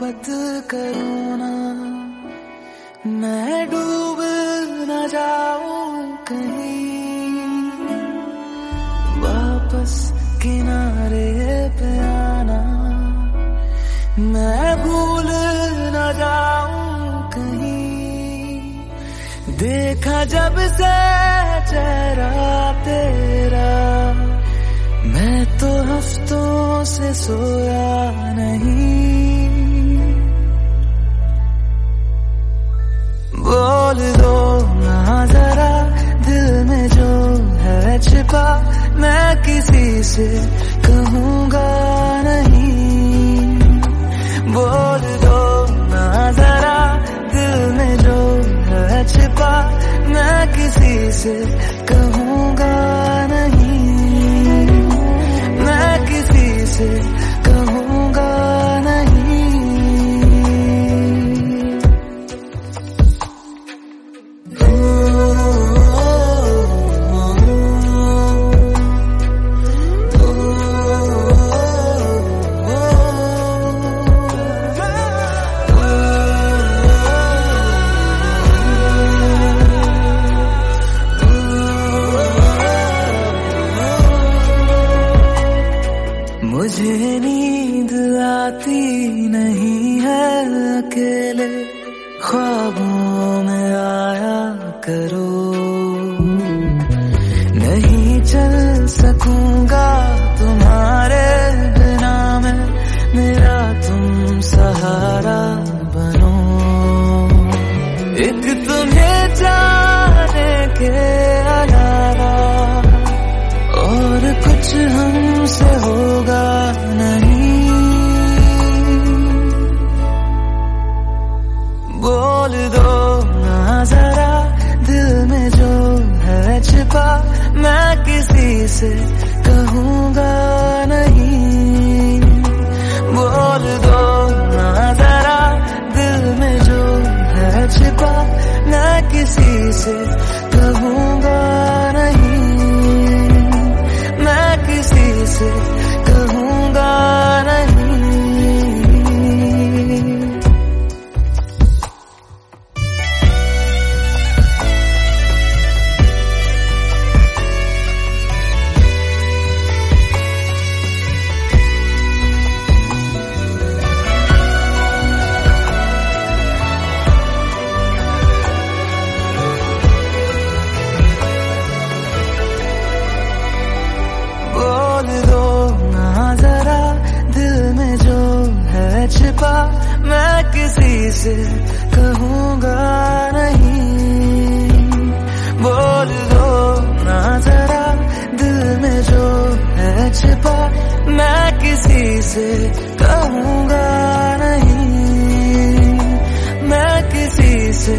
बात करूँ ना, मैं डूब न जाऊँ कहीं। वापस किनारे पे आना, मैं भूल न जाऊँ कहीं। देखा जब से चेहरा तेरा से सोया नहीं। बोल दो ना जरा, दिल में जो है छिपा, मैं किसी से कहूँगा नहीं। बोल दो ना जरा, दिल में जो है छिपा, मैं किसी से कहूँगा मुझे नींद आती नहीं है अकेले। ख्वाबों में आया करो। नहीं चल सकूँगा तुम्हारे बिना मैं। मेरा तुम सहारा बनो। एक तुम्हें जाने के हमसे होगा नहीं। बोल दो ना जरा, दिल में जो है छिपा, मैं किसी से कहूँगा नहीं। बोल दो ना जरा, दिल में जो है छिपा, मैं किसी से किसी से कहूँगा नहीं। बोल दो ना जरा, दिल में जो है छिपा, मैं किसी से कहूँगा नहीं। मैं किसी से